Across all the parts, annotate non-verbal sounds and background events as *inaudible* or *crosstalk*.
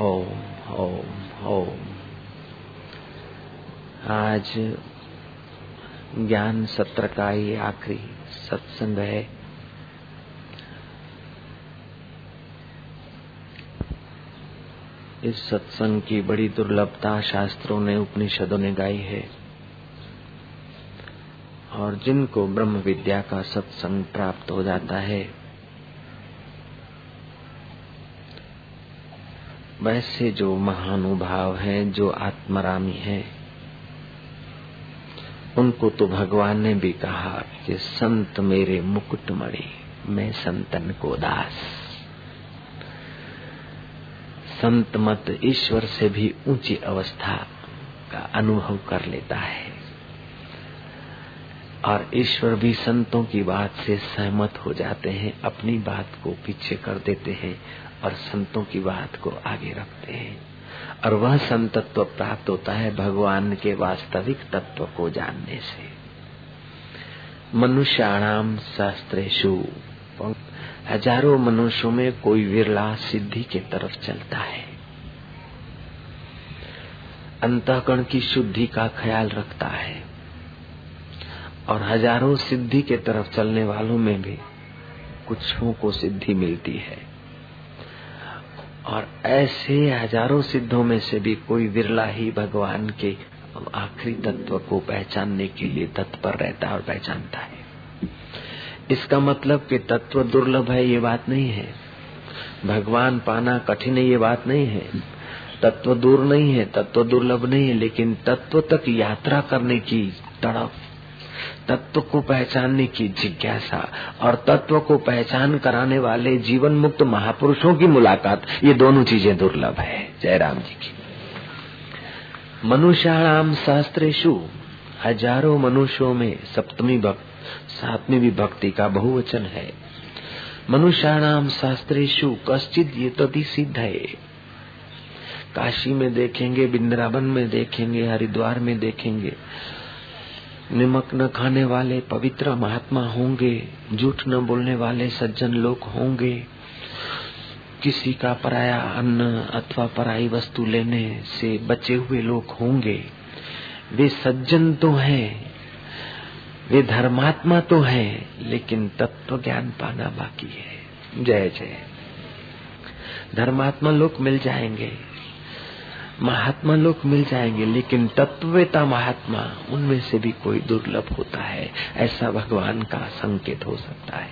ओम ओम ओम आज ज्ञान सत्र का ये आखिरी सत्संग है। इस सत्संग की बड़ी दुर्लभता शास्त्रों ने, उपनिषदों ने गाई है। और जिनको ब्रह्म विद्या का सत्संग प्राप्त हो जाता है वैसे जो महानुभाव हैं, जो आत्मरामी हैं, उनको तो भगवान ने भी कहा कि संत मेरे मुकुट मणि, मैं संतन को दास। संत मत ईश्वर से भी ऊँची अवस्था का अनुभव कर लेता है। और ईश्वर भी संतों की बात से सहमत हो जाते हैं, अपनी बात को पीछे कर देते हैं और संतों की बात को आगे रखते हैं। और वह संतत्व प्राप्त होता है भगवान के वास्तविक तत्व को जानने से। मनुष्याणाम शास्त्रेशु हज़ारों मनुष्यों में कोई विरला सिद्धि के तरफ़ चलता है। अंतकरण की शुद्धि का ख्याल रखता है। और हज़ारों सिद्धि के तरफ़ चलने वालों में भी कुछों को सिद्धि मिलती है। और ऐसे हज़ारों सिद्धों में से भी कोई विरला ही भगवान के आखिरी तत्व को पहचानने के लिए तत्पर रहता है और पहचानता है। इसका मतलब कि तत्व दुर्लभ है, ये बात नहीं है। भगवान पाना कठिन है, ये बात नहीं है। तत्व दूर नहीं है, तत्व दुर्लभ नहीं है, लेकिन तत्व तक यात्रा करने की तड़प तत्व को पहचानने की जिज्ञासा और तत्व को पहचान कराने वाले जीवन मुक्त महापुरुषों की मुलाकात, ये दोनों चीज़ें दुर्लभ है। जयराम जी की। मनुष्याणाम शास्त्रेशु हज़ारों मनुष्यों में सप्तमी भक्त, सातवीं भी भक्ति का बहुवचन है। मनुष्याणाम शास्त्रेशु कश्चित ये तति सिद्ध है। काशी में देखेंगे बिंद्रावन में देखेंगे, हरिद्वार में देखेंगे निमक न खाने वाले पवित्र महात्मा होंगे, झूठ न बोलने वाले सज्जन लोग होंगे। किसी का पराया अन्न अथवा पराई वस्तु लेने से बचे हुए लोग होंगे। वे सज्जन तो हैं, वे धर्मात्मा तो हैं, लेकिन तत्व ज्ञान पाना बाकी है। जय जय। धर्मात्मा लोग मिल जाएँगे। महात्मा लोग मिल जाएँगे, लेकिन तत्वता महात्मा, उनमें से भी कोई दुर्लभ होता है, ऐसा भगवान का संकेत हो सकता है।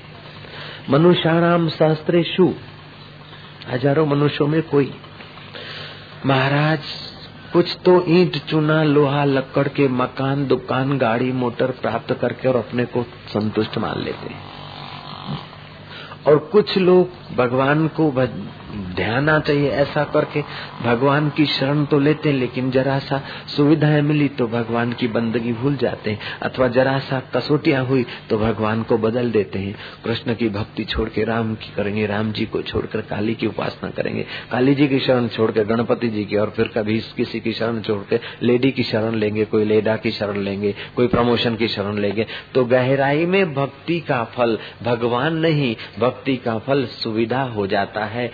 मनुष्याणाम शास्त्रेशु हज़ारों मनुष्यों में कोई। महाराज, कुछ तो ईंट चुना, लोहा लकड़ के मकान, दुकान, गाड़ी, मोटर प्राप्त करके और अपने को संतुष्ट मान लेते हैं। और कुछ लोग भगवान को ध्यान आ चाहिए ऐसा करके भगवान की शरण तो लेते हैं, लेकिन जरा सा सुविधाएँ मिली तो भगवान की बंदगी भूल जाते हैं, अथवा जरा सा कसोटियाँ हुई तो भगवान को बदल देते हैं। कृष्ण की भक्ति छोड़ के राम की करेंगे, राम जी को छोड़कर काली की उपासना करेंगे। काली जी की शरण छोड़कर गणपति जी की, और फिर कभी किसी की शरण छोड़ छोड़कर लेडी की शरण लेंगे, कोई लेडा की शरण लेंगे, कोई प्रमोशन की शरण लेंगे। तो गहराई में भक्ति का फल भगवान नहीं, भक्ति का फल सुविधा हो जाता है।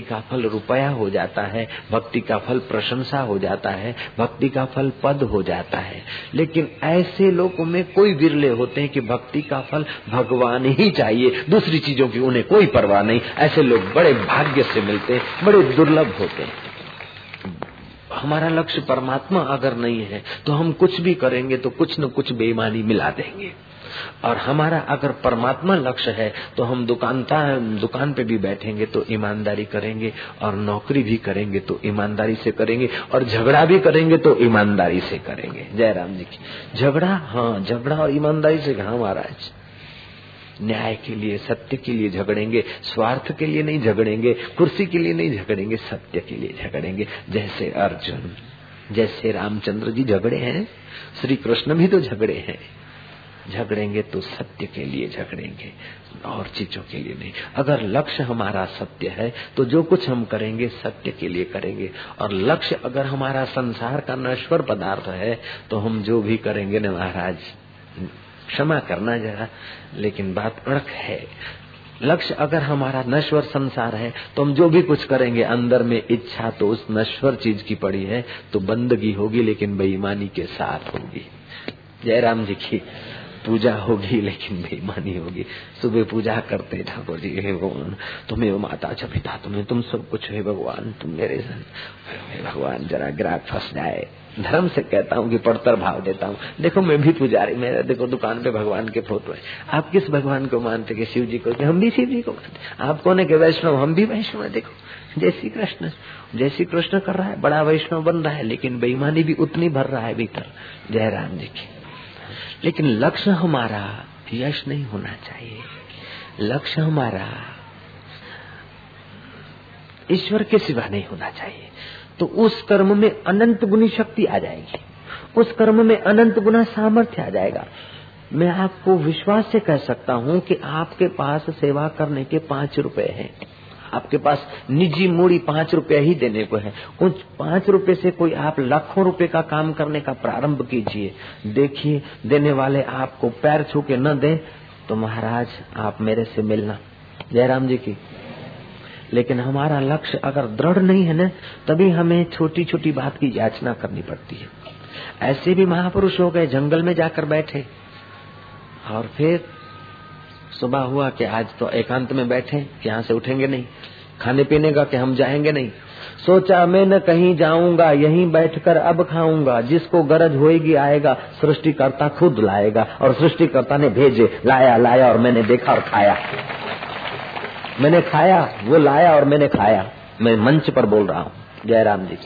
का फल रुपया हो जाता है, भक्ति का फल प्रशंसा हो जाता है, भक्ति का फल पद हो जाता है। लेकिन ऐसे लोगों में कोई विरले होते हैं कि भक्ति का फल भगवान ही चाहिए, दूसरी चीज़ों की उन्हें कोई परवाह नहीं। ऐसे लोग बड़े भाग्य से मिलते हैं, बड़े दुर्लभ होते हैं। हमारा लक्ष्य परमात्मा अगर नहीं है तो हम कुछ भी करेंगे तो कुछ न कुछ बेईमानी मिला देंगे। और हमारा अगर परमात्मा लक्ष्य है तो हम दुकानदार दुकान पे भी बैठेंगे तो ईमानदारी करेंगे, और नौकरी भी करेंगे तो ईमानदारी से करेंगे, और झगड़ा भी करेंगे तो ईमानदारी से करेंगे। जय राम जी की। झगड़ा हाँ झगड़ा और ईमानदारी से कहा महाराज? न्याय के लिए, सत्य के लिए झगड़ेंगे, स्वार्थ के लिए नहीं झगड़ेंगे, कुर्सी के लिए नहीं झगड़ेंगे, सत्य के लिए झगड़ेंगे। जैसे अर्जुन, जैसे रामचंद्र जी झगड़े हैं, श्री कृष्ण भी तो झगड़े हैं। झगड़ेंगे तो सत्य के लिए झगड़ेंगे, और चीज़ों के लिए नहीं। अगर लक्ष्य हमारा सत्य है तो जो कुछ हम करेंगे, सत्य के लिए करेंगे। और लक्ष्य अगर हमारा संसार का नश्वर पदार्थ है तो हम जो भी करेंगे न महाराज, क्षमा करना जरा, लेकिन बात अड़क है। लक्ष्य अगर हमारा नश्वर संसार है तो हम जो भी कुछ करेंगे, अंदर में इच्छा तो उस नश्वर चीज़ की पड़ी है तो बंदगी होगी, लेकिन बेईमानी के साथ होगी। जयराम जी की पूजा होगी, लेकिन बेईमानी होगी। सुबह पूजा करते ठाकुर जी हे भगवान, तुम्हें माता च पिता तुम्हें तुम सब कुछ, है भगवान, तुम मेरे हे भगवान, जरा ग्राहक फंस जाए। धर्म से कहता हूँ कि पड़तर भाव देता हूँ। देखो, मैं भी पुजारी, मेरा देखो, दुकान पे भगवान के फ़ोटो है। आप किस भगवान को मानते कि शिव जी को? हम भी शिव जी को मानते आप कौन है कि वैष्णव? हम भी वैष्णव है, देखो। जय श्री कृष्ण। जय श्री कृष्ण कर रहा है, बड़ा वैष्णव बन रहा है, लेकिन बेईमानी भी उतनी भर रहा है भीतर। जय राम जी की। लेकिन लक्ष्य हमारा यश नहीं होना चाहिए। लक्ष्य हमारा ईश्वर के सिवा नहीं होना चाहिए। तो उस कर्म में अनंत गुनी शक्ति आ जाएगी। उस कर्म में अनंत गुना सामर्थ्य आ जाएगा। मैं आपको विश्वास से कह सकता हूँ कि आपके पास सेवा करने के पाँच रुपए हैं। आपके पास निजी मूड़ी पाँच रुपया ही देने को है। उस पाँच रुपए से कोई आप लाखों रुपए का काम करने का प्रारंभ कीजिए। देखिए, देने वाले आपको पैर छू के न दे तो महाराज आप मेरे से मिलना। जयराम जी की। लेकिन हमारा लक्ष्य अगर दृढ़ नहीं है ना, तभी हमें छोटी छोटी बात की याचना करनी पड़ती है। ऐसे भी महापुरुष हो गए, जंगल में जाकर बैठे। और फिर सुबह हुआ कि आज तो एकांत में बैठे यहाँ से उठेंगे नहीं। खाने पीने का कि हम जाएँगे नहीं। सोचा, मैं न कहीं जाऊँगा, यहीं बैठकर अब खाऊँगा। जिसको गरज होएगी आएगा, सृष्टिकर्ता खुद लाएगा और सृष्टिकर्ता ने भेजे, लाया लाया और मैंने देखा और खाया। मैंने खाया, वो लाया और मैंने खाया। मैं मंच पर बोल रहा हूँ, जयराम जी।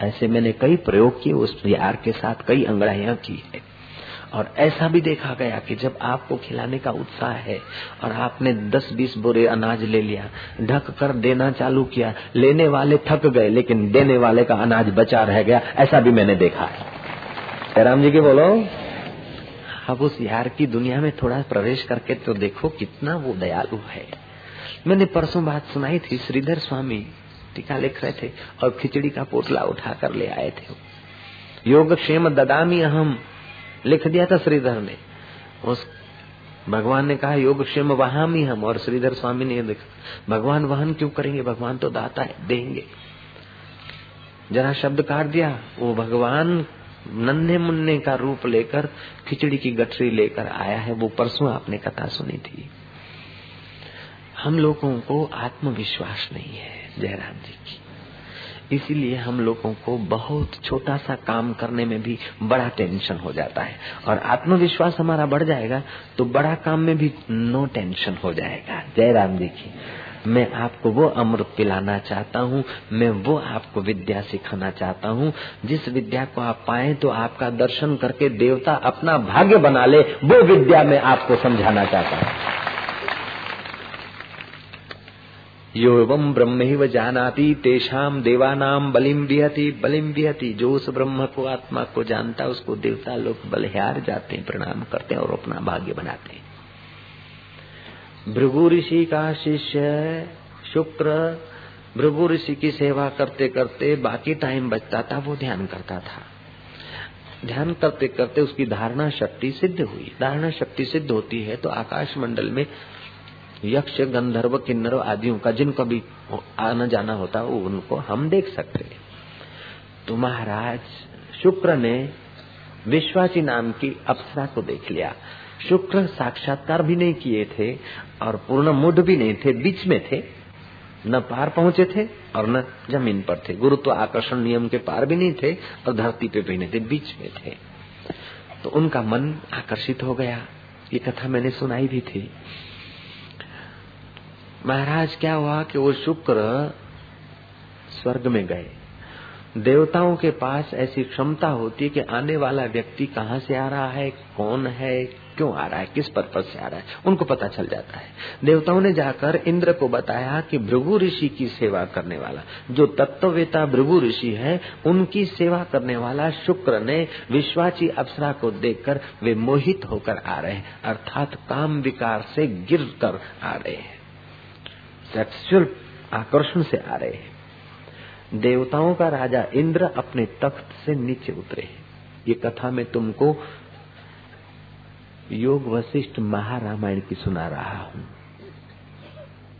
ऐसे मैंने कई प्रयोग किए, उस यार के साथ कई अंगड़ाइया की। है और ऐसा भी देखा गया कि जब आपको खिलाने का उत्साह है और आपने 10-20 बोरे अनाज ले लिया, ढक कर देना चालू किया, लेने वाले थक गए, लेकिन देने वाले का अनाज बचा रह गया, ऐसा भी मैंने देखा है। राम जी के बोलो। अब उस यार की दुनिया में थोड़ा प्रवेश करके तो देखो कितना वो दयालु है। मैंने परसों बात सुनाई थी, श्रीधर स्वामी टीका लिख रहे थे और खिचड़ी का पोटला उठा कर ले आए थे योग क्षेम ददामी अहम। लिख दिया था श्रीधर ने। उस, भगवान ने कहा, योग क्षेम वहामी हम। और श्रीधर स्वामी ने देखा, भगवान वहन क्यों करेंगे? भगवान तो दाता है, देंगे। जरा शब्द काट दिया, वो भगवान नन्हे मुन्ने का रूप लेकर खिचड़ी की गठरी लेकर आया है। वो परसों आपने कथा सुनी थी। हम लोगों को आत्मविश्वास नहीं है, जयराम जी की। इसीलिए हम लोगों को बहुत छोटा सा काम करने में भी बड़ा टेंशन हो जाता है। और आत्मविश्वास हमारा बढ़ जाएगा तो बड़ा काम में भी नो टेंशन हो जाएगा। जय राम जी की। मैं आपको वो अमृत पिलाना चाहता हूँ, मैं वो आपको विद्या सिखाना चाहता हूँ। जिस विद्या को आप पाए तो आपका दर्शन करके देवता अपना भाग्य बना ले, वो विद्या मैं आपको समझाना चाहता हूँ। यो एवं ब्रह्म ही जानाती तेषाम देवानाम बलिम विहति बलिम विहति। जो उस ब्रह्म को आत्मा को जानता, उसको देवता लोग बलिहार जाते हैं, प्रणाम करते हैं और अपना भाग्य बनाते हैं। भृगु ऋषि का शिष्य, शुक्र, भृगु ऋषि की सेवा करते करते, बाकी टाइम बचता था, वो ध्यान करता था। ध्यान करते करते उसकी धारणा शक्ति सिद्ध हुई। धारणा शक्ति सिद्ध होती है तो आकाश मंडल में यक्ष, गंधर्व, किन्नर आदियों का जिनको भी आना जाना होता वो उनको हम देख सकते हैं। तो महाराज, शुक्र ने विश्वासी नाम की अप्सरा को देख लिया। शुक्र साक्षात्कार भी नहीं किए थे और पूर्ण मुड भी नहीं थे, बीच में थे। न पार पहुँचे थे और न ज़मीन पर थे। गुरु तो आकर्षण नियम के पार भी नहीं थे और धरती पे भी नहीं थे, बीच में थे। तो उनका मन आकर्षित हो गया। ये कथा मैंने सुनाई भी थी। महाराज, क्या हुआ कि वो शुक्र स्वर्ग में गए। देवताओं के पास ऐसी क्षमता होती है कि आने वाला व्यक्ति कहाँ से आ रहा है, कौन है, क्यों आ रहा है, किस पर्पज से आ रहा है, उनको पता चल जाता है। देवताओं ने जाकर इंद्र को बताया कि भृगु ऋषि की सेवा करने वाला, जो तत्ववेता भृगु ऋषि है, उनकी सेवा करने वाला शुक्र ने विश्वाची अप्सरा को देखकर वे मोहित होकर आ रहे हैं, अर्थात काम विकार से गिर कर आ रहे हैं। सेक्सुअल आकर्षण से आ रहे हैं। देवताओं का राजा इंद्र अपने तख्त से नीचे उतरे ये कथा में तुमको योग वशिष्ठ महारामायण की सुना रहा हूँ।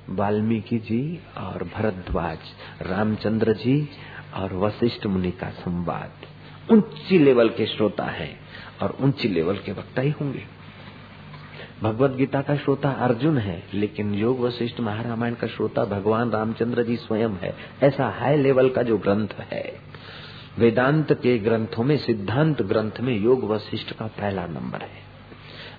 वाल्मीकि जी और भरद्वाज, रामचंद्र जी और वशिष्ठ मुनि का संवाद। ऊँची लेवल के श्रोता हैं और ऊँची लेवल के वक्ता ही होंगे। भगवत गीता का श्रोता अर्जुन है, लेकिन योग वशिष्ठ महारामायण का श्रोता भगवान रामचंद्र जी स्वयं है, ऐसा हाई लेवल का जो ग्रंथ है। वेदांत के ग्रंथों में, सिद्धांत ग्रंथ में योग वशिष्ठ का पहला नंबर है।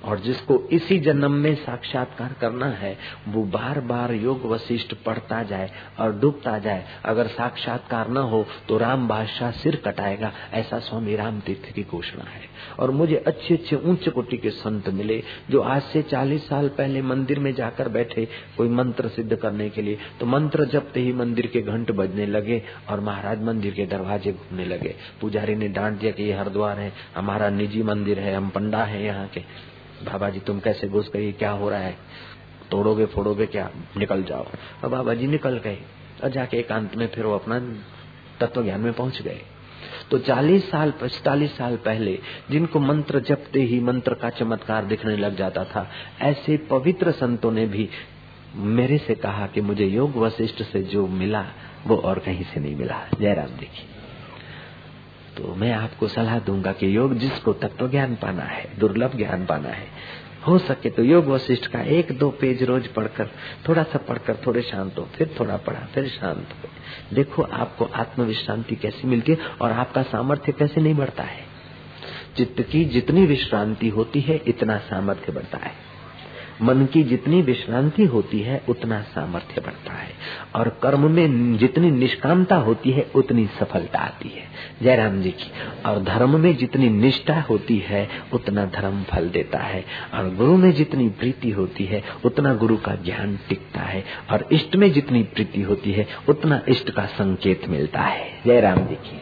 और जिसको इसी जन्म में साक्षात्कार करना है, वो बार बार योग वशिष्ठ पढ़ता जाए और डूबता जाए। अगर साक्षात्कार न हो तो राम बादशाह सिर कटाएगा, ऐसा स्वामी राम तीर्थ की घोषणा है। और मुझे अच्छे अच्छे ऊंच कोटि के संत मिले, जो आज से चालीस साल पहले मंदिर में जाकर बैठे कोई मंत्र सिद्ध करने के लिए। तो मंत्र जपते ही मंदिर के घंट बजने लगे और महाराज मंदिर के दरवाजे घूमने लगे। पुजारी ने डांट दिया कि ये हरिद्वार है, हमारा निजी मंदिर है, हम पंडा है यहाँ के। बाबा जी, तुम कैसे घुस गई क्या हो रहा है? तोड़ोगे, फोड़ोगे क्या? निकल जाओ। और बाबा जी निकल गए। और जाके एकांत में फिर वो अपना तत्व ज्ञान में पहुँच गए। तो 40 साल, पैतालीस साल पहले जिनको मंत्र जपते ही मंत्र का चमत्कार दिखने लग जाता था, ऐसे पवित्र संतों ने भी मेरे से कहा कि मुझे योग वशिष्ठ से जो मिला, वो और कहीं से नहीं मिला। जयराम देखिए। तो मैं आपको सलाह दूँगा कि योग जिसको तत्व ज्ञान पाना है, दुर्लभ ज्ञान पाना है, हो सके तो योग वशिष्ठ का एक दो पेज रोज पढ़कर, थोड़ा सा पढ़कर थोड़े शांत हो, फिर थोड़ा पढ़ा, फिर शांत हो। देखो आपको आत्मविश्रांति कैसी मिलती है और आपका सामर्थ्य कैसे नहीं बढ़ता है। चित्त की जितनी विश्रांति होती है, इतना सामर्थ्य बढ़ता है। मन की जितनी विश्रांति होती है, उतना सामर्थ्य बढ़ता है। और कर्म में जितनी निष्कामता होती है, उतनी सफलता आती है। जयराम जी की, और धर्म में जितनी निष्ठा होती है, उतना धर्म फल देता है। और गुरु में जितनी प्रीति होती है, उतना गुरु का ज्ञान टिकता है। और इष्ट में जितनी प्रीति होती है, उतना इष्ट का संकेत मिलता है। जयराम जी की।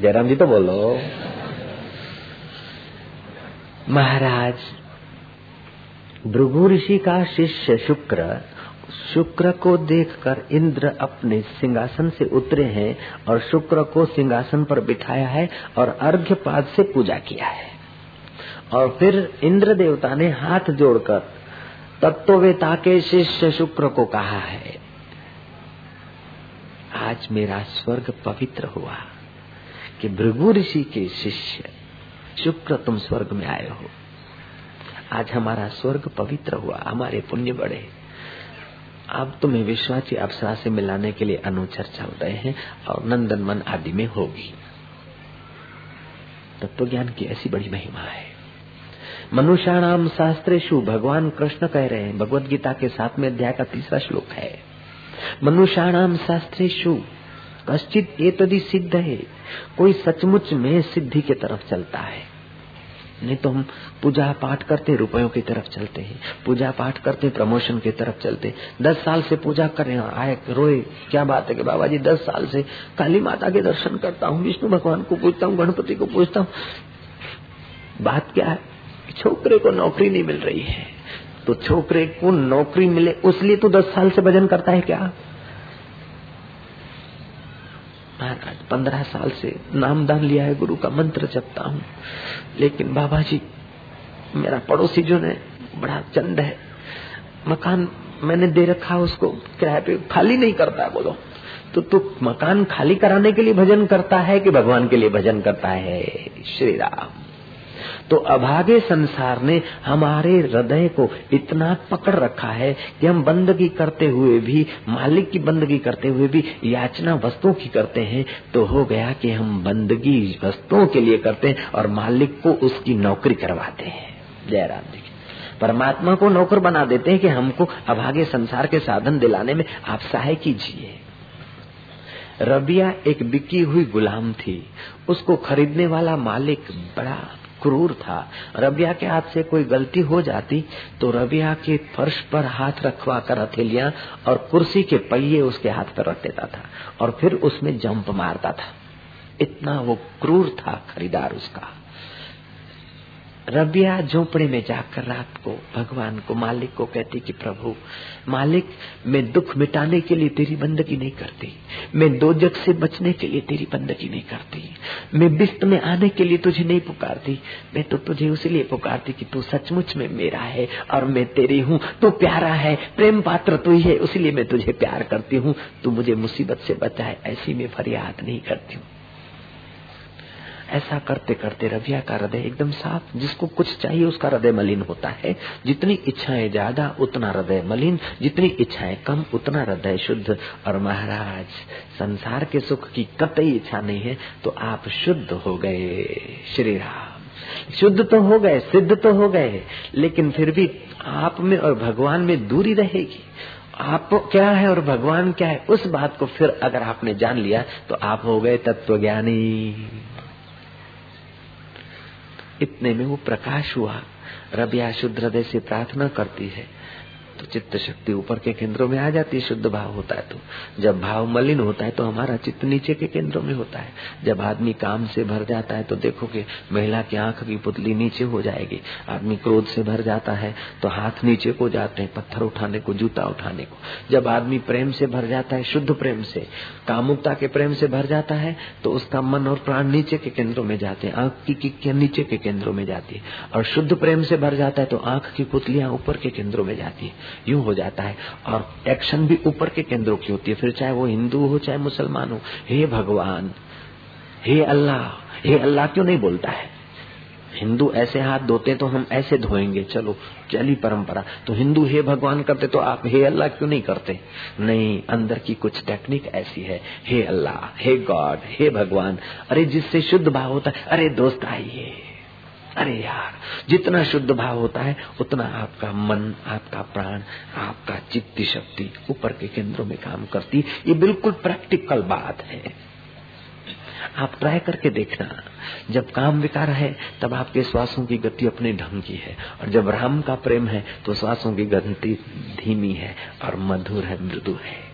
जयराम जी तो बोलो। महाराज, भृगु ऋषि का शिष्य शुक्र शुक्र को देखकर इंद्र अपने सिंहासन से उतरे हैं और शुक्र को सिंहासन पर बिठाया है और अर्घ्य पाद से पूजा किया है। और फिर इंद्र देवता ने हाथ जोड़कर तत्ववेता के शिष्य शुक्र को कहा है, आज मेरा स्वर्ग पवित्र हुआ कि भृगु ऋषि के शिष्य शुक्र तुम स्वर्ग में आए हो। आज हमारा स्वर्ग पवित्र हुआ, हमारे पुण्य बढ़े। अब तुम्हें विश्वाची अप्सरा से मिलाने के लिए अनुचर चल रहे हैं और नंदन मन आदि में होगी। तत्व ज्ञान की ऐसी बड़ी महिमा है। मनुष्याणाम शास्त्रेशु भगवान कृष्ण कह रहे हैं, भगवत गीता के साथ में अध्याय का तीसरा श्लोक है। मनुष्याणाम शास्त्रेशु कश्चित ये तदि सिद्ध है, कोई सचमुच में सिद्धि के तरफ़ चलता है। नहीं तो हम पूजा पाठ करते रुपयों की तरफ़ चलते हैं, पूजा पाठ करते प्रमोशन की तरफ़ चलते दस साल से पूजा कर रहे हैं, आए, रोए, क्या बात है कि बाबा जी दस साल से काली माता के दर्शन करता हूँ, विष्णु भगवान को पूछता हूँ, गणपति को पूछता हूँ। बात क्या है छोकरे को नौकरी नहीं मिल रही है। तो छोकरे को नौकरी मिले, उसलिए तो दस साल से भजन करता है क्या? महाराज पंद्रह साल से नाम दान लिया है गुरु का मंत्र जपता हूँ। लेकिन बाबा जी मेरा पड़ोसी जो है, बड़ा चंद है। मकान मैंने दे रखा उसको, किराए पे खाली नहीं करता है, बोलो। तो तू मकान खाली कराने के लिए भजन करता है कि भगवान के लिए भजन करता है? श्री राम। तो अभागे संसार ने हमारे हृदय को इतना पकड़ रखा है कि हम बंदगी करते हुए भी, मालिक की बंदगी करते हुए भी याचना वस्तुओं की करते हैं तो हो गया कि हम बंदगी वस्तुओं के लिए करते हैं और मालिक को उसकी नौकरी करवाते हैं। जयराम जी परमात्मा को नौकर बना देते हैं कि हमको अभागे संसार के साधन दिलाने में आप सहाय कीजिए। रबिया एक बिकी हुई गुलाम थी। उसको खरीदने वाला मालिक बड़ा क्रूर था। रबिया के हाथ से कोई गलती हो जाती तो रबिया के फर्श पर हाथ रखवा कर हथेलिया और कुर्सी के पहिए उसके हाथ पर रख देता था और फिर उसमें जंप मारता था। इतना वो क्रूर था खरीदार उसका। रबिया झोपड़े में जाकर रात को भगवान को, मालिक को कहती कि प्रभु, मालिक, मैं दुख मिटाने के लिए तेरी बंदगी नहीं करती। मैं दो जग से बचने के लिए तेरी बंदगी नहीं करती। मैं बिस्त में आने के लिए तुझे नहीं पुकारती। मैं तो तुझे उसीलिए पुकारती कि तू सचमुच में मेरा है और मैं तेरी हूँ। तू प्यारा है, प्रेम पात्र तू ही है, उसीलिए मैं तुझे प्यार करती हूँ। तू मुझे मुसीबत से बचाए, ऐसी मैं फरियाद नहीं करती हूँ। ऐसा करते करते रविया का हृदय एकदम साफ़, जिसको कुछ चाहिए उसका हृदय मलिन होता है। जितनी इच्छाएँ ज़्यादा, उतना हृदय मलिन, जितनी इच्छाएँ कम, उतना हृदय शुद्ध। और महाराज, संसार के सुख की कतई इच्छा नहीं है तो आप शुद्ध हो गए श्री राम शुद्ध तो हो गए, सिद्ध तो हो गए, लेकिन फिर भी आप में और भगवान में दूरी रहेगी। आप क्या है और भगवान क्या है, उस बात को फिर अगर आपने जान लिया तो आप हो गए तत्व ज्ञानी इतने में वो प्रकाश हुआ। रबिया शुद्ध हृदय से प्रार्थना करती है। तो चित्त शक्ति ऊपर के केंद्रों में आ जाती है शुद्ध भाव होता है तो। जब भाव मलिन होता है तो हमारा चित्त नीचे के केंद्रों में होता है। जब आदमी काम से भर जाता है तो देखोगे महिला की आँख की पुतली नीचे हो जाएगी। आदमी क्रोध से भर जाता है तो हाथ नीचे को जाते हैं पत्थर उठाने को जूता उठाने को। जब आदमी प्रेम से भर जाता है शुद्ध प्रेम से कामुकता के प्रेम से भर जाता है तो उसका मन और प्राण नीचे के केंद्रों में जाते हैं। आँख की, की नीचे के केंद्रों में जाती है। और शुद्ध प्रेम से भर जाता है तो आँख की पुतलियाँ ऊपर के केंद्रों में जाती है। यूँ हो जाता है। और एक्शन भी ऊपर के केंद्रों की होती है। फिर चाहे वो हिंदू हो, चाहे मुसलमान हो, हे भगवान, हे अल्लाह हे अल्लाह क्यों नहीं बोलता है? हिंदू ऐसे हाथ धोते तो हम ऐसे धोएँगे। चलो, चली परंपरा। तो हिंदू हे भगवान करते तो आप हे अल्लाह क्यों नहीं करते? नहीं, अंदर की कुछ टेक्निक ऐसी है। हे अल्लाह, हे गॉड हे भगवान। अरे, जिससे शुद्ध भाव होता है। अरे, दोस्त आइए। अरे यार, जितना शुद्ध भाव होता है, उतना आपका मन, आपका प्राण, आपका चित्त शक्ति ऊपर के केंद्रों में काम करती ये बिल्कुल प्रैक्टिकल बात है। आप ट्राई करके देखना। जब काम विकार है, तब आपके श्वासों की गति अपने ढंग की है। और जब राम का प्रेम है तो श्वासों की गति धीमी है और मधुर है, मृदु है।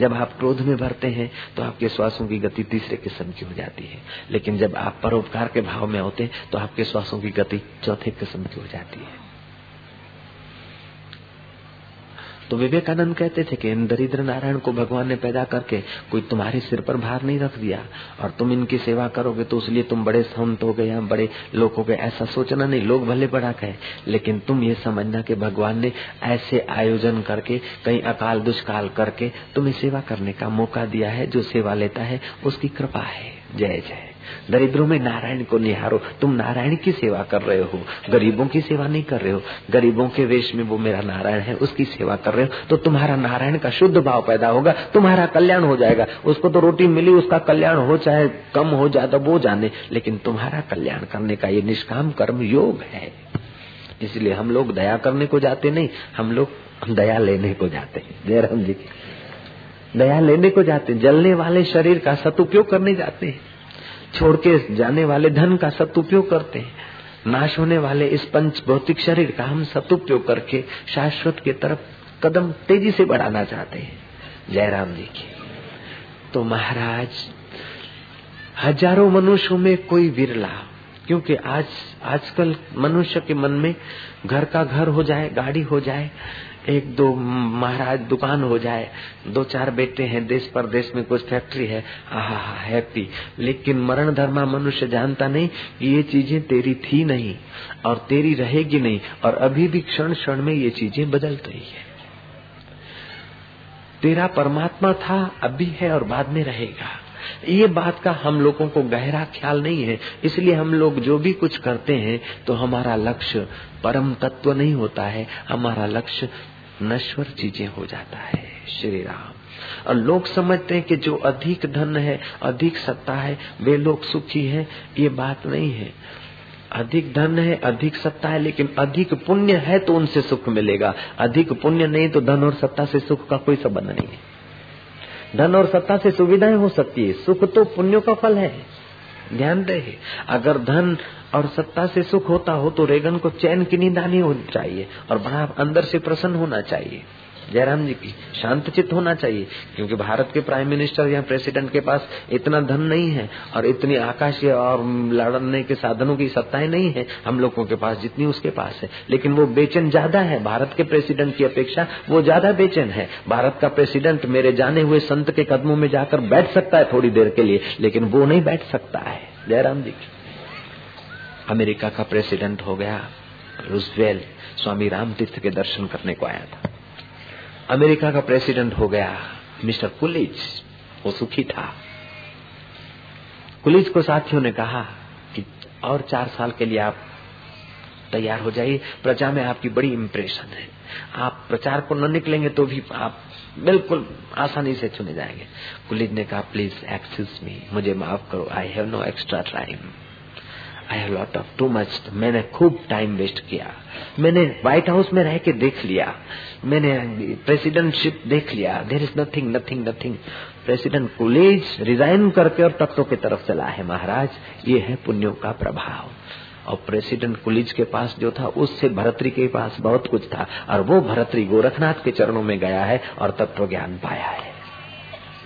जब आप क्रोध में भरते हैं तो आपके श्वासों की गति तीसरे किस्म की हो जाती है। लेकिन जब आप परोपकार के भाव में होते हैं तो आपके श्वासों की गति चौथे किस्म की हो जाती है। तो विवेकानंद कहते थे कि इन दरिद्र नारायण को भगवान ने पैदा करके कोई तुम्हारे सिर पर भार नहीं रख दिया, और तुम इनकी सेवा करोगे तो उसलिए तुम बड़े संत हो गए या बड़े लोग हो गए ऐसा सोचना नहीं, लोग भले बड़ा कहे, लेकिन तुम ये समझना कि भगवान ने ऐसे आयोजन करके कहीं अकाल दुष्काल करके तुम्हें सेवा करने का मौका दिया है, जो सेवा लेता है, उसकी कृपा है। जय जय। दरिद्रों में नारायण को निहारो। तुम नारायण की सेवा कर रहे हो। गरीबों की सेवा नहीं कर रहे हो। गरीबों के वेश में वो मेरा नारायण है, उसकी सेवा कर रहे हो। तो तुम्हारा नारायण का शुद्ध भाव पैदा होगा, तुम्हारा कल्याण हो जाएगा। उसको तो रोटी मिली, उसका कल्याण हो, चाहे कम हो जाए वो जाने। लेकिन तुम्हारा कल्याण करने का ये निष्काम कर्म योग है। इसलिए हम लोग दया करने को जाते नहीं, हम लोग दया लेने को जाते हैं। जयराम जी दया लेने को जाते हैं। जलने वाले शरीर का सदुपयोग करने जाते हैं। छोड़ के जाने वाले धन का सदुपयोग करते हैं। नाश होने वाले इस पंच भौतिक शरीर का हम सदुपयोग करके शाश्वत के तरफ़ कदम तेज़ी से बढ़ाना चाहते हैं। जयराम जी की। तो महाराज, हज़ारों मनुष्यों में कोई विरला क्योंकि आज, आजकल मनुष्य के मन में घर का घर हो जाए, गाड़ी हो जाए एक दो महाराज दुकान हो जाए, दो चार बेटे हैं, देश परदेश में कुछ फैक्ट्री है हैप्पी लेकिन मरण धर्मा मनुष्य जानता नहीं कि ये चीज़ें तेरी थी नहीं और तेरी रहेगी नहीं और अभी भी क्षण क्षण में ये चीज़ें बदल रही है। तेरा परमात्मा था, अभी है और बाद में रहेगा। ये बात का हम लोगों को गहरा ख्याल नहीं है, इसलिए हम लोग जो भी कुछ करते हैं तो हमारा लक्ष्य परम तत्व नहीं होता है, हमारा लक्ष्य नश्वर चीज़ें हो जाता है, श्री राम। और लोग समझते हैं कि जो अधिक धन है, अधिक सत्ता है, वे लोग सुखी हैं, ये बात नहीं है। अधिक धन है, अधिक सत्ता है, लेकिन अधिक पुण्य है तो उनसे सुख मिलेगा। अधिक पुण्य नहीं तो धन और सत्ता से सुख का कोई संबंध नहीं है। धन और सत्ता से सुविधाएँ हो सकती है, सुख तो पुण्यों का फल है। ध्यान रहे। अगर धन और सत्ता से सुख होता हो तो रेगन को चैन की नींद आनी चाहिए और बड़ा अंदर से प्रसन्न होना चाहिए। जयराम जी की, शांत चित्त होना चाहिए, क्योंकि भारत के प्राइम मिनिस्टर या प्रेसिडेंट के पास इतना धन नहीं है और इतनी आकाशीय और लड़ने के साधनों की सत्ताएँ नहीं है, हम लोगों के पास जितनी उसके पास है। लेकिन वो बेचैन ज़्यादा है, भारत के प्रेसिडेंट की अपेक्षा वो ज़्यादा बेचैन है। भारत का प्रेसिडेंट मेरे जाने हुए संत के कदमों में जाकर बैठ सकता है थोड़ी देर के लिए, लेकिन वो नहीं बैठ सकता है। जयराम जी की अमेरिका का प्रेसिडेंट हो गया रूसवेल स्वामी राम तीर्थ के दर्शन करने को आया था। अमेरिका का प्रेसिडेंट हो गया, मिस्टर कुलिज। वो सुखी था। कुलिज को साथियों ने कहा कि और चार साल के लिए आप तैयार हो जाइए। प्रजा में आपकी बड़ी इम्प्रेशन है। आप प्रचार को न निकलेंगे तो भी आप बिल्कुल आसानी से चुने जाएँगे। कुलिज ने कहा, प्लीज़ एक्सक्यूज मी। मुझे माफ़ करो। I have no extra time I have lot of too much मैंने खूब टाइम वेस्ट किया। मैंने व्हाइट हाउस में रह के देख लिया। मैंने प्रेसिडेंटशिप देख लिया। There is nothing nothing nothing president college resign करके और तख्तों की तरफ़ चला है महाराज। ये है पुण्यों का प्रभाव। और प्रेसिडेंट कुलिज के पास जो था, उससे भरतरी के पास बहुत कुछ था। और वो भरतरी गोरखनाथ के चरणों में गया है और तत्व ज्ञान पाया है।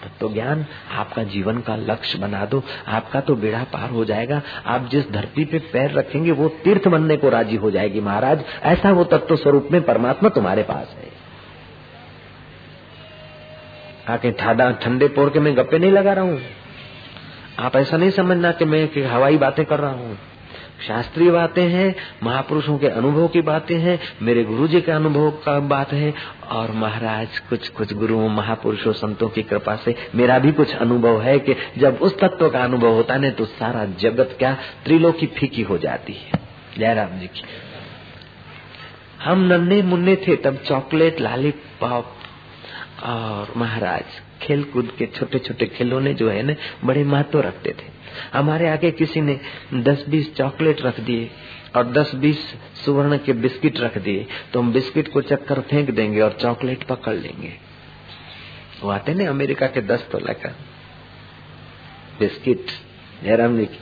तत्व ज्ञान आपका जीवन का लक्ष्य बना दो। आपका तो बेड़ा पार हो जाएगा। आप जिस धरती पे पैर रखेंगे, वो तीर्थ बनने को राज़ी हो जाएगी महाराज। ऐसा वो तत्व स्वरूप में परमात्मा तुम्हारे पास है। आके ठाडा ठंडे पोर के मैं गप्पे नहीं लगा रहा हूँ। आप ऐसा नहीं समझना कि मैं हवाई बातें कर रहा हूँ। शास्त्रीय बातें हैं, महापुरुषों के अनुभव की बातें हैं, मेरे गुरु जी के अनुभव का बात है, और महाराज, कुछ कुछ गुरुओं महापुरुषों संतों की कृपा से मेरा भी कुछ अनुभव है कि जब उस तत्व का अनुभव होता है तो सारा जगत क्या त्रिलोकी फीकी हो जाती है। जयराम जी की। हम नन्हे मुन्ने थे, तब चॉकलेट लाली पॉप और महाराज खेल कूद के छोटे छोटे खिलौने जो है ना, बड़े महत्व रखते थे। हमारे आगे किसी ने दस बीस चॉकलेट रख दिए और दस बीस सुवर्ण के बिस्किट रख दिए तो हम बिस्किट को चक्कर फेंक देंगे और चॉकलेट पकड़ लेंगे। वो आते ना अमेरिका के दस तोला का बिस्किट जयराम जी की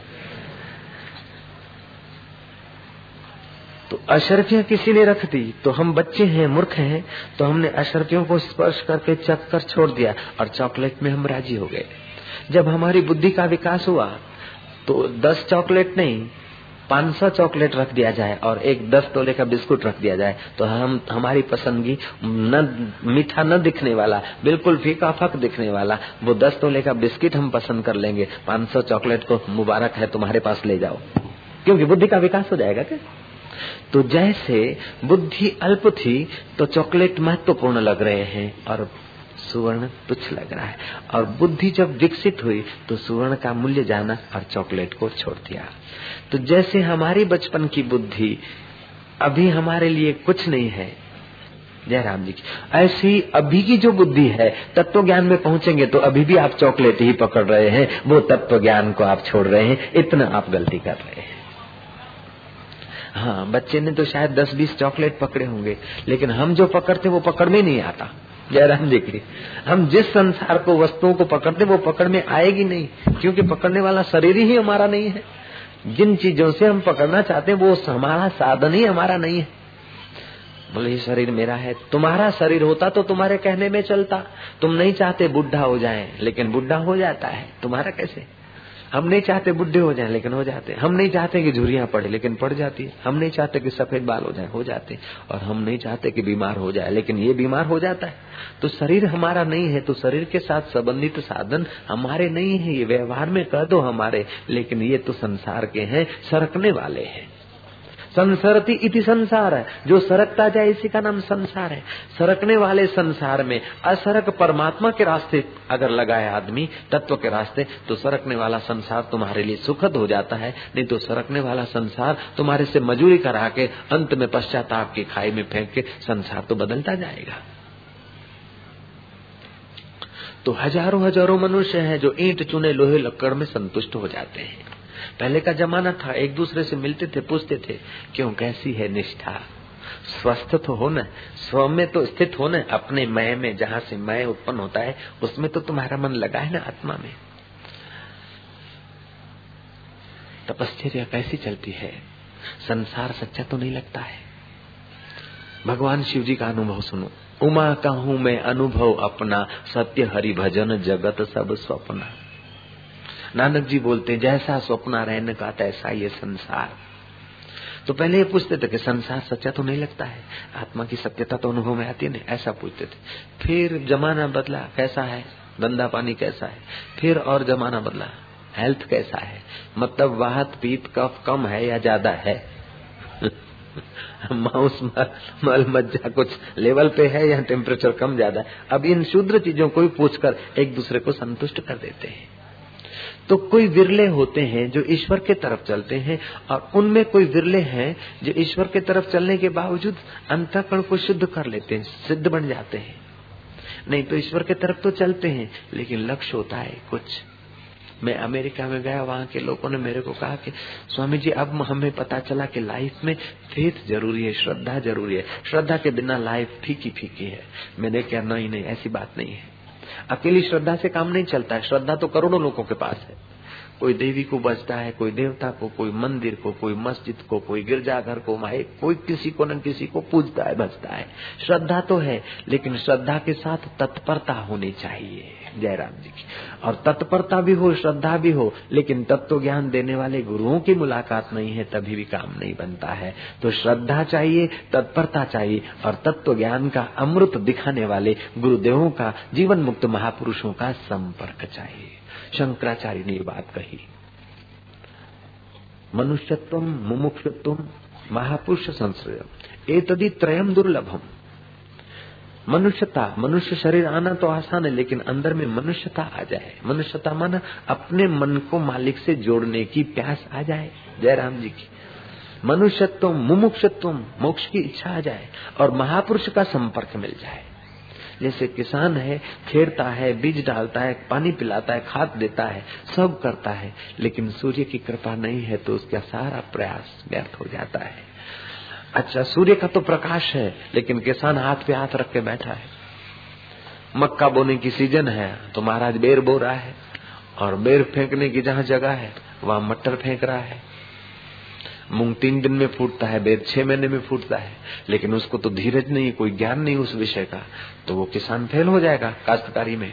तो अशर्फियाँ किसी ने रख दी? तो हम बच्चे हैं, मूर्ख हैं तो हमने अशर्फियों को स्पर्श करके चक कर छोड़ दिया और चॉकलेट में हम राज़ी हो गए। जब हमारी बुद्धि का विकास हुआ तो दस चॉकलेट नहीं, पाँच सौ चॉकलेट रख दिया जाए और एक दस तोले का बिस्कुट रख दिया जाए। तो हम, हमारी पसंदगी न, मीठा न दिखने वाला, बिल्कुल फीका फक दिखने वाला, वो दस तोले का बिस्किट हम पसंद कर लेंगे। पाँच सौ चॉकलेट को मुबारक है, तुम्हारे पास ले जाओ। क्योंकि बुद्धि का विकास हो जाएगा क्या? तो जैसे बुद्धि अल्प थी तो चॉकलेट महत्वपूर्ण लग रहे हैं और सुवर्ण तुच्छ लग रहा है। और बुद्धि जब विकसित हुई तो सुवर्ण का मूल्य जाना और चॉकलेट को छोड़ दिया। तो जैसे हमारी बचपन की बुद्धि अभी हमारे लिए कुछ नहीं है, जयराम जी की, ऐसी अभी की जो बुद्धि है तत्व ज्ञान में पहुँचेंगे तो अभी भी आप चॉकलेट ही पकड़ रहे हैं, वो तत्व ज्ञान को आप छोड़ रहे हैं, इतना आप गलती कर रहे हैं। हाँ बच्चे ने तो शायद दस बीस चॉकलेट पकड़े होंगे, लेकिन हम जो पकड़ते वो पकड़ में नहीं आता। जयराम जी की हम जिस संसार को, वस्तुओं को पकड़ते, वो पकड़ में आएगी नहीं, क्योंकि पकड़ने वाला शरीर ही हमारा नहीं है। जिन चीज़ों से हम पकड़ना चाहते हैं, वो हमारा साधन ही हमारा नहीं है। बोले, ये शरीर मेरा है, तुम्हारा शरीर होता तो तुम्हारे कहने में चलता। तुम नहीं चाहते बुढ़ा हो जाए, लेकिन बुढ़ा हो जाता है, तुम्हारा कैसे? हम नहीं चाहते बुढ़े हो जाएँ, लेकिन हो जाते हम नहीं चाहते कि झुरियाँ पड़े, लेकिन पड़ जाती है। हम नहीं चाहते कि सफ़ेद बाल हो जाए, हो जाते और हम नहीं चाहते कि बीमार हो जाए, लेकिन ये बीमार हो जाता है। तो शरीर हमारा नहीं है तो शरीर के साथ संबंधित साधन हमारे नहीं है। ये व्यवहार में कह दो हमारे, लेकिन ये तो संसार के हैं, सरकने वाले हैं। संसरती इति संसार है। जो सरकता जाए, इसी का नाम संसार है। सरकने वाले संसार में असरक परमात्मा के रास्ते अगर लगाए आदमी, तत्व के रास्ते तो सरकने वाला संसार तुम्हारे लिए सुखद हो जाता है। नहीं तो सरकने वाला संसार तुम्हारे से मजूरी करा के, अंत में पश्चाताप की खाई में फेंक के संसार तो बदलता जाएगा। तो हज़ारों हज़ारों मनुष्य हैं जो ईंट चुने लोहे लक्कड़ में संतुष्ट हो जाते हैं। पहले का जमाना था, एक दूसरे से मिलते थे, पूछते थे, क्यों, कैसी है निष्ठा? स्वस्थ तो हो न स्व में तो स्थित हो न, अपने मय में, जहाँ से मय उत्पन्न होता है, उसमें तो तुम्हारा मन लगा है ना, आत्मा में? तपश्चर्या कैसी चलती है? संसार सच्चा तो नहीं लगता है। भगवान शिव जी का अनुभव सुनो। उमा कहूँ मैं, अनुभव अपना, सत्य हरि भजन जगत सब स्वप्ना। नानक जी बोलते हैं, जैसा स्वप्न रहने का तैसा ये संसार। तो पहले ये पूछते थे कि संसार सच्चा तो नहीं लगता है? आत्मा की सत्यता तो अनुभव में आती नहीं, ऐसा पूछते थे। फिर जमाना बदला, कैसा है? धंधा पानी कैसा है? फिर और जमाना बदला हेल्थ कैसा है? मतलब वाहत पीत कफ कम है या ज़्यादा है? *laughs* माउस मल मज्जा कुछ लेवल पे है या टेम्परेचर कम ज़्यादा है? अब इन शुद्र चीज़ों को भी पूछकर एक दूसरे को संतुष्ट कर देते हैं। तो कोई विरले होते हैं जो ईश्वर के तरफ़ चलते हैं और उनमें कोई विरले हैं जो ईश्वर के तरफ़ चलने के बावजूद अंतकरण को शुद्ध कर लेते हैं, सिद्ध बन जाते हैं। नहीं तो ईश्वर के तरफ़ तो चलते हैं, लेकिन लक्ष्य होता है कुछ। मैं अमेरिका में गया, वहाँ के लोगों ने मेरे को कहा कि, स्वामी जी, अब हमें पता चला कि लाइफ में फेथ ज़रूरी है, श्रद्धा ज़रूरी है। श्रद्धा के बिना लाइफ फीकी फीकी है। मैंने क्या नहीं नहीं, ऐसी बात नहीं है। अकेली श्रद्धा से काम नहीं चलता है। श्रद्धा तो करोड़ों लोगों के पास है। कोई देवी को बचता है, कोई देवता को, कोई मंदिर को, कोई मस्जिद को, कोई गिरजाघर को, माए, कोई किसी को न किसी को पूजता है बचता है। श्रद्धा तो है, लेकिन श्रद्धा के साथ तत्परता होनी चाहिए, जयराम जी की। और तत्परता भी हो, श्रद्धा भी हो, लेकिन तत्व ज्ञान देने वाले गुरुओं की मुलाकात नहीं है, तभी भी काम नहीं बनता है। तो श्रद्धा चाहिए, तत्परता चाहिए, और तत्व ज्ञान का अमृत दिखाने वाले गुरुदेवों का, जीवन मुक्त महापुरुषों का संपर्क चाहिए। शंकराचार्य ने ये बात कही। मनुष्यत्व, मुमुक्षत्व महापुरुष संश्रय एतदी त्रयम दुर्लभम। मनुष्यता, मनुष्य शरीर आना तो आसान है, लेकिन अंदर में मनुष्यता आ जाए। मनुष्यता माना अपने मन को मालिक से जोड़ने की प्यास आ जाए, जयराम जी की। मनुष्यत्व, मुमुक्षत्व, मोक्ष की इच्छा आ जाए और महापुरुष का संपर्क मिल जाए। जैसे किसान है खेड़ता है, बीज डालता है, पानी पिलाता है, खाद देता है, सब करता है, लेकिन सूर्य की कृपा नहीं है तो उसका सारा प्रयास व्यर्थ हो जाता है। अच्छा सूर्य का तो प्रकाश है, लेकिन किसान हाथ पे हाथ रख के बैठा है। मक्का बोने की सीज़न है तो महाराज बेर बो रहा है, और बेर फेंकने की जहाँ जगह है, वहाँ मटर फेंक रहा है। मूंग तीन दिन में फूटता है बेर छह महीने में फूटता है। लेकिन उसको तो धीरज नहीं, कोई ज्ञान नहीं उस विषय का। तो वो किसान फेल हो जाएगा काश्तकारी में।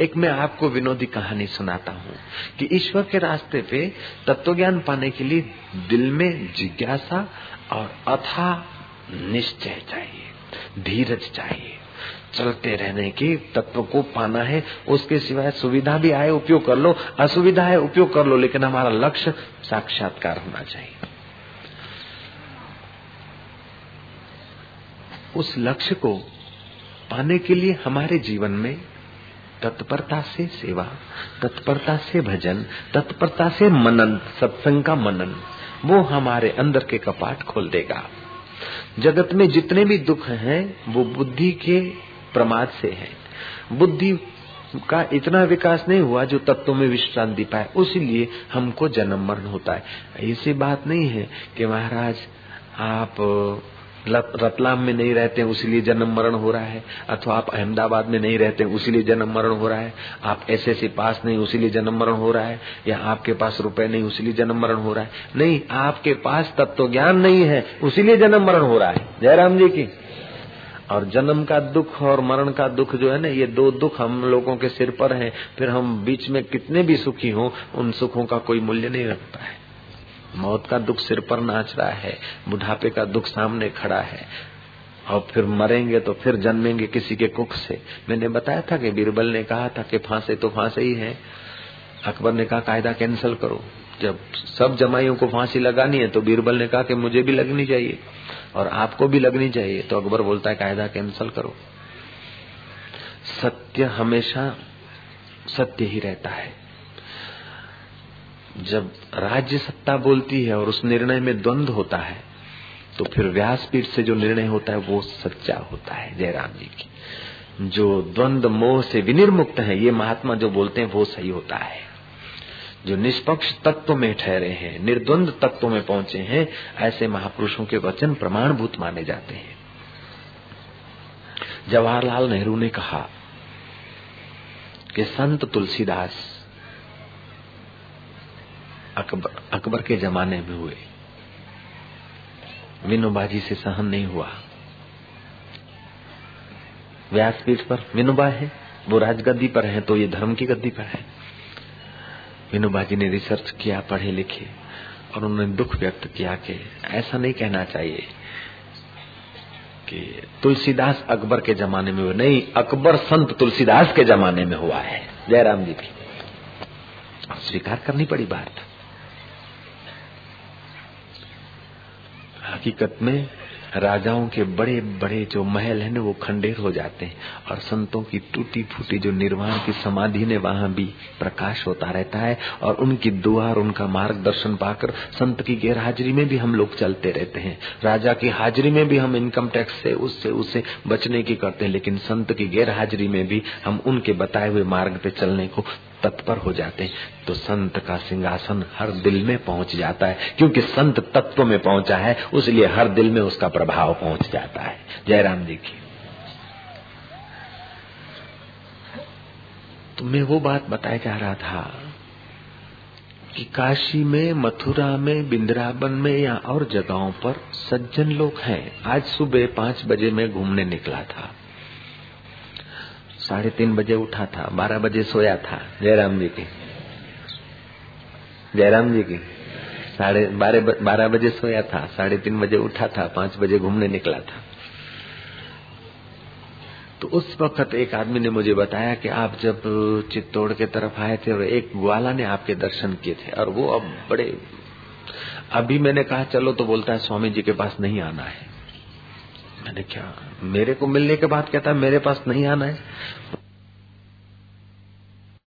एक मैं आपको विनोदी कहानी सुनाता हूँ कि ईश्वर के रास्ते पे तत्व ज्ञान पाने के लिए दिल में जिज्ञासा और अथा निश्चय चाहिए, धीरज चाहिए। चलते रहने के तत्व को पाना है, उसके सिवाय सुविधा भी आए, उपयोग कर लो। असुविधा है, उपयोग कर लो, लेकिन हमारा लक्ष्य साक्षात्कार होना चाहिए। उस लक्ष्य को पाने के लिए हमारे जीवन में तत्परता से सेवा, तत्परता से भजन, तत्परता से मनन, सत्संग का मनन, वो हमारे अंदर के कपाट खोल देगा। जगत में जितने भी दुख हैं, वो बुद्धि के प्रमाद से है। बुद्धि का इतना विकास नहीं हुआ जो तत्वों में विश्रांति पाए, उसीलिए हमको जन्म मरण होता है। ऐसी बात नहीं है कि महाराज, आप रतलाम में नहीं रहते, उसीलिए जन्म मरण हो रहा है, अथवा आप अहमदाबाद में नहीं रहते, उसीलिए जन्म मरण हो रहा है, आप ऐसे एस पास नहीं, उसीलिए जन्म मरण हो रहा है, या आपके पास रुपए नहीं, उसीलिए जन्म मरण हो रहा है। नहीं, आपके पास तत्व ज्ञान नहीं है, उसीलिए जन्म मरण हो रहा है। जयराम जी की और जन्म का दुख और मरण का दुख जो है ना, ये दो दुख हम लोगों के सिर पर हैं। फिर हम बीच में कितने भी सुखी हों, उन सुखों का कोई मूल्य नहीं रखता है। मौत का दुख सिर पर नाच रहा है, बुढ़ापे का दुख सामने खड़ा है। और फिर मरेंगे तो फिर जन्मेंगे किसी के कुख से। मैंने बताया था कि बीरबल ने कहा था कि फांसे तो फांसे ही है। अकबर ने कहा, कायदा कैंसिल करो। जब सब जमाइयों को फांसी लगानी है तो बीरबल ने कहा कि मुझे भी लगनी चाहिए और आपको भी लगनी चाहिए। तो अकबर बोलता है, कायदा कैंसल करो। सत्य हमेशा सत्य ही रहता है। जब राज्य सत्ता बोलती है और उस निर्णय में द्वंद होता है तो फिर व्यासपीठ से जो निर्णय होता है, वो सच्चा होता है, जयराम जी की। जो द्वंद, मोह से विनिर्मुक्त है, ये महात्मा जो बोलते हैं, वो सही होता है। जो निष्पक्ष तत्व में ठहरे हैं, निर्द्वंद तत्व में पहुँचे हैं, ऐसे महापुरुषों के वचन प्रमाणभूत माने जाते हैं। जवाहरलाल नेहरू ने कहा कि संत तुलसीदास अकबर अकबर के जमाने में हुए। विनोबाजी से सहन नहीं हुआ। व्यासपीठ पर विनोबा है, वो राजगद्दी पर है तो ये धर्म की गद्दी पर है। विनोबा जी ने रिसर्च किया, पढ़े, लिखे और उन्होंने दुख व्यक्त किया कि ऐसा नहीं कहना चाहिए कि तुलसीदास अकबर के जमाने में हुआ नहीं, अकबर संत तुलसीदास के जमाने में हुआ है। जयराम जी की। स्वीकार करनी पड़ी बात। हकीकत में राजाओं के बड़े बड़े जो महल है ना, वो खंडेर हो जाते हैं और संतों की टूटी फूटी जो निर्वाण की समाधि ने वहाँ भी प्रकाश होता रहता है और उनकी दुआ और उनका मार्गदर्शन पाकर संत की गैर हाजिरी में भी हम लोग चलते रहते हैं। राजा की हाजिरी में भी हम इनकम टैक्स से, उससे उससे बचने की करते हैं, लेकिन संत की गैर हाजिरी में भी हम उनके बताए हुए मार्ग पे चलने को तत्पर हो जाते हैं तो संत का सिंहासन हर दिल में पहुँच जाता है। क्योंकि संत तत्व में पहुँचा है, उसलिए हर दिल में उसका प्रभाव पहुँच जाता है। जयराम जी की। तो मैं वो बात बताया जा रहा था कि काशी में, मथुरा में बिंद्रावन में या और जगहों पर सज्जन लोग हैं। आज सुबह पाँच बजे मैं घूमने निकला था। साढ़े तीन बजे उठा था, बारह बजे सोया था, जयराम जी की। जयराम जी की। साढ़े बारह बारह बजे सोया था, साढ़े तीन बजे उठा था, पाँच बजे घूमने निकला था। तो उस वक्त एक आदमी ने मुझे बताया कि आप जब चित्तौड़ के तरफ़ आए थे और एक ग्वाला ने आपके दर्शन किए थे, और वो अब बड़े, अभी मैंने कहा, चलो तो बोलता है, स्वामी जी के पास नहीं आना है। मैंने क्या मेरे को मिलने के बाद कहता है मेरे पास नहीं आना है।